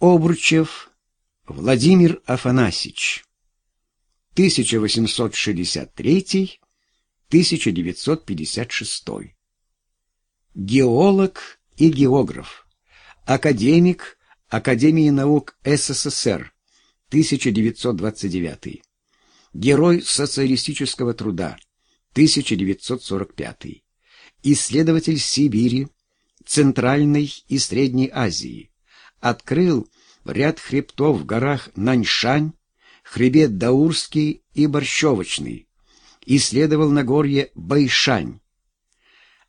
Обручев Владимир Афанасьевич. 1863-1956 Геолог и географ. Академик Академии наук СССР. 1929 Герой социалистического труда. 1945 Исследователь Сибири, Центральной и Средней Азии открыл ряд хребтов в горах Наньшань, хребет Даурский и Борщевочный, исследовал Нагорье Байшань.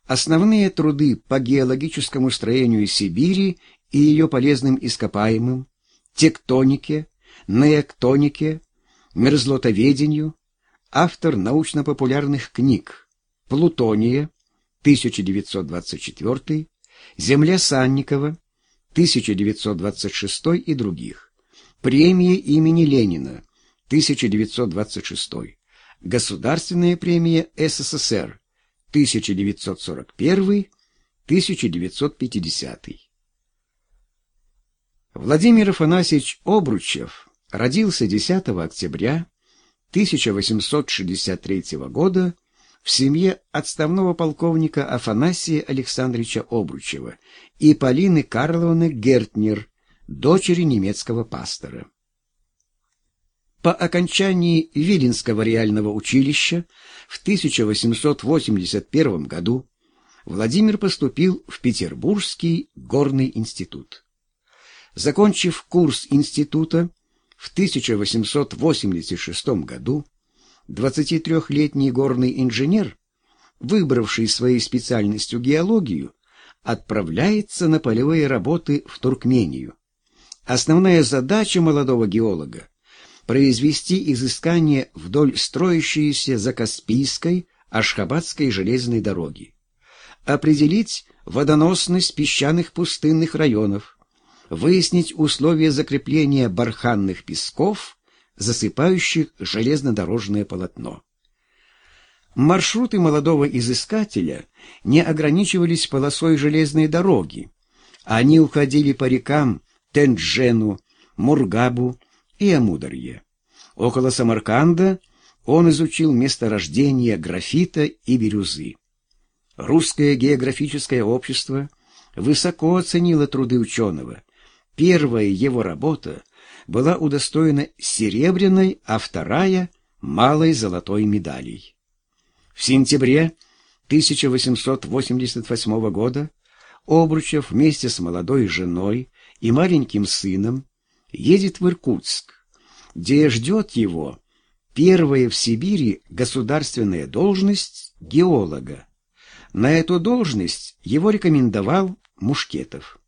Основные труды по геологическому строению Сибири и ее полезным ископаемым, тектонике, неоктонике, мерзлотоведению, автор научно-популярных книг «Плутония» 1924, «Земля Санникова» 1926 и других. Премия имени Ленина 1926. Государственная премия СССР 1941-1950. Владимир Афанасьевич Обручев родился 10 октября 1863 года в семье отставного полковника Афанасия Александровича Обручева и Полины Карловны Гертнер, дочери немецкого пастора. По окончании Виленского реального училища в 1881 году Владимир поступил в Петербургский горный институт. Закончив курс института в 1886 году, 23-летний горный инженер, выбравший своей специальностью геологию, отправляется на полевые работы в Туркмению. Основная задача молодого геолога – произвести изыскания вдоль строящейся за Каспийской, Ашхабадской железной дороги, определить водоносность песчаных пустынных районов, выяснить условия закрепления барханных песков засыпающих железнодорожное полотно. Маршруты молодого изыскателя не ограничивались полосой железной дороги. Они уходили по рекам Тенджену, Мургабу и Амударье. Около Самарканда он изучил месторождение графита и бирюзы. Русское географическое общество высоко оценило труды ученого. Первая его работа была удостоена серебряной, а вторая — малой золотой медалей. В сентябре 1888 года Обручев вместе с молодой женой и маленьким сыном едет в Иркутск, где ждет его первая в Сибири государственная должность геолога. На эту должность его рекомендовал Мушкетов.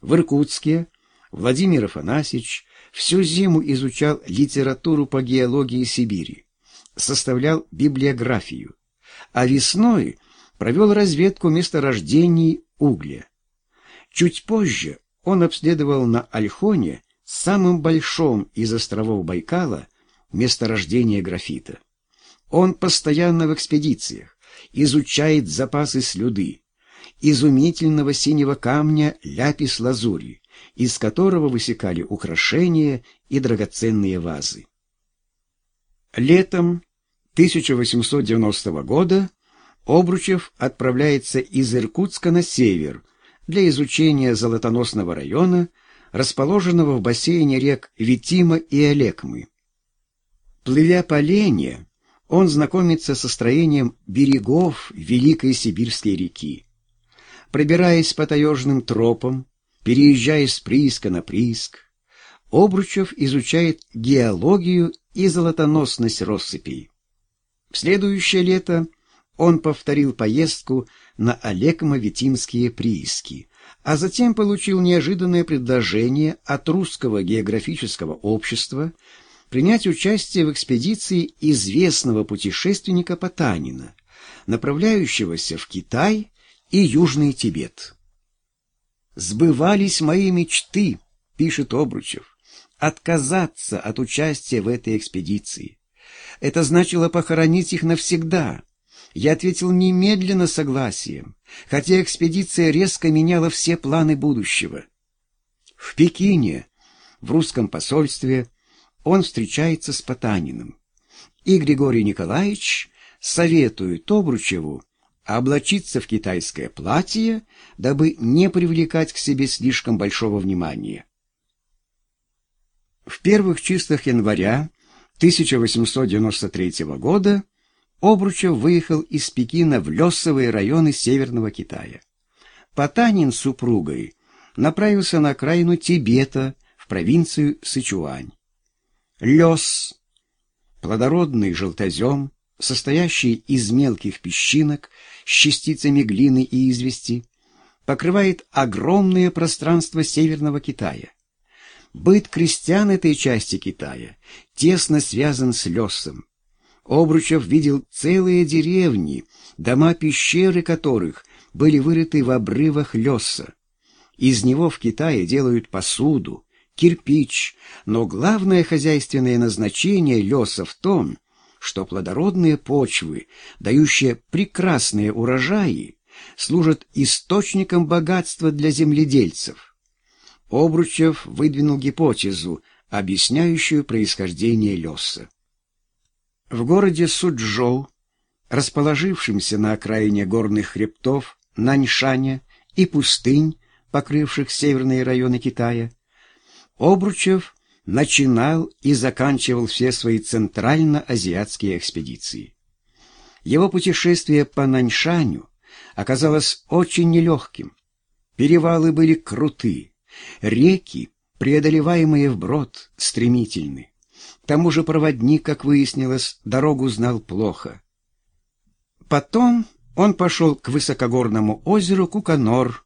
В Иркутске Владимир Афанасьевич всю зиму изучал литературу по геологии Сибири, составлял библиографию, а весной провел разведку месторождений угля. Чуть позже он обследовал на Альхоне, самым большом из островов Байкала, месторождение графита. Он постоянно в экспедициях, изучает запасы слюды, изумительного синего камня ляпис-лазури, из которого высекали украшения и драгоценные вазы. Летом 1890 года Обручев отправляется из Иркутска на север для изучения золотоносного района, расположенного в бассейне рек Витима и Олекмы. Плывя по Лене, он знакомится со строением берегов Великой Сибирской реки. Пробираясь по таежным тропам, Переезжая с прииска на прииск, Обручев изучает геологию и золотоносность россыпей. В следующее лето он повторил поездку на Олекмо-Витимские прииски, а затем получил неожиданное предложение от Русского географического общества принять участие в экспедиции известного путешественника Потанина, направляющегося в Китай и Южный Тибет. «Сбывались мои мечты», — пишет Обручев, — «отказаться от участия в этой экспедиции. Это значило похоронить их навсегда». Я ответил немедленно согласием, хотя экспедиция резко меняла все планы будущего. В Пекине, в русском посольстве, он встречается с Потаниным. И Григорий Николаевич советует Обручеву облачиться в китайское платье, дабы не привлекать к себе слишком большого внимания. В первых числах января 1893 года Обручев выехал из Пекина в лесовые районы Северного Китая. Потанин с супругой направился на окраину Тибета в провинцию Сычуань. Лес, плодородный желтозем, состоящий из мелких песчинок с частицами глины и извести, покрывает огромное пространство Северного Китая. Быт крестьян этой части Китая тесно связан с лесом. Обручев видел целые деревни, дома-пещеры которых были вырыты в обрывах леса. Из него в Китае делают посуду, кирпич, но главное хозяйственное назначение леса в том, что плодородные почвы, дающие прекрасные урожаи, служат источником богатства для земледельцев. Обручев выдвинул гипотезу, объясняющую происхождение леса. В городе Суджоу, расположившемся на окраине горных хребтов Наньшаня и пустынь, покрывших северные районы Китая, Обручев начинал и заканчивал все свои центрально-азиатские экспедиции. Его путешествие по Наньшаню оказалось очень нелегким. Перевалы были круты, Реки, преодолеваемые вброд, стремительны. К тому же проводник, как выяснилось, дорогу знал плохо. Потом он пошел к высокогорному озеру Куканор,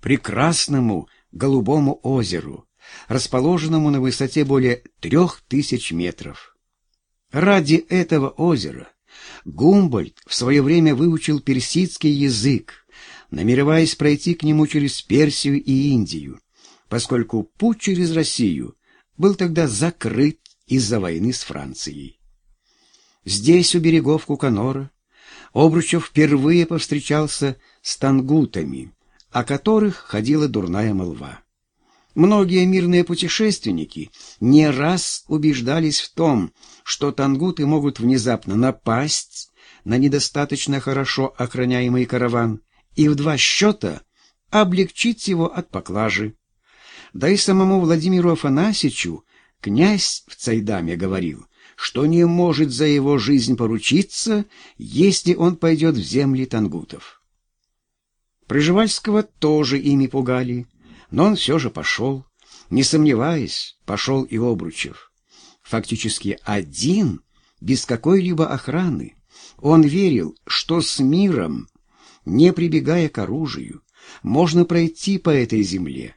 прекрасному голубому озеру, расположенному на высоте более трех тысяч метров. Ради этого озера Гумбольд в свое время выучил персидский язык, намереваясь пройти к нему через Персию и Индию поскольку путь через Россию был тогда закрыт из-за войны с Францией. Здесь, у берегов Куканора, Обручев впервые повстречался с тангутами, о которых ходила дурная молва. Многие мирные путешественники не раз убеждались в том, что тангуты могут внезапно напасть на недостаточно хорошо охраняемый караван и в два счета облегчить его от поклажи. Да и самому Владимиру Афанасьевичу князь в Цайдаме говорил, что не может за его жизнь поручиться, если он пойдет в земли тангутов. Приживальского тоже ими пугали, но он все же пошел. Не сомневаясь, пошел и Обручев. Фактически один, без какой-либо охраны. Он верил, что с миром, не прибегая к оружию, можно пройти по этой земле,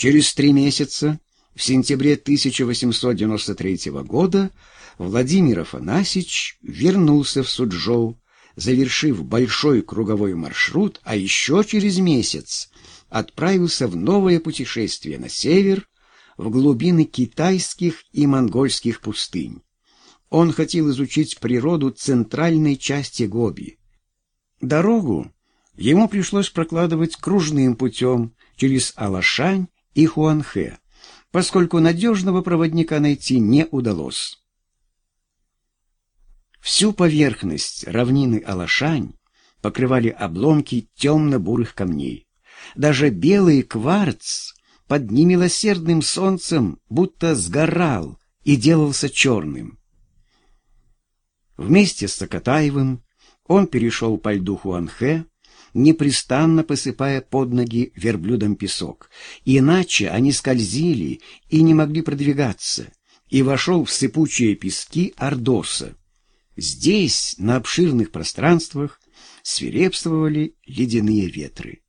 Через три месяца, в сентябре 1893 года, Владимир Афанасьевич вернулся в Суджоу, завершив большой круговой маршрут, а еще через месяц отправился в новое путешествие на север, в глубины китайских и монгольских пустынь. Он хотел изучить природу центральной части Гоби. Дорогу ему пришлось прокладывать кружным путем через Алашань и Хуанхэ, поскольку надежного проводника найти не удалось. Всю поверхность равнины Алашань покрывали обломки темно-бурых камней. Даже белый кварц под немилосердным солнцем будто сгорал и делался черным. Вместе с Сокотаевым он перешел по льду Хуанхэ, непрестанно посыпая под ноги верблюдам песок. Иначе они скользили и не могли продвигаться, и вошел в сыпучие пески Ордоса. Здесь, на обширных пространствах, свирепствовали ледяные ветры.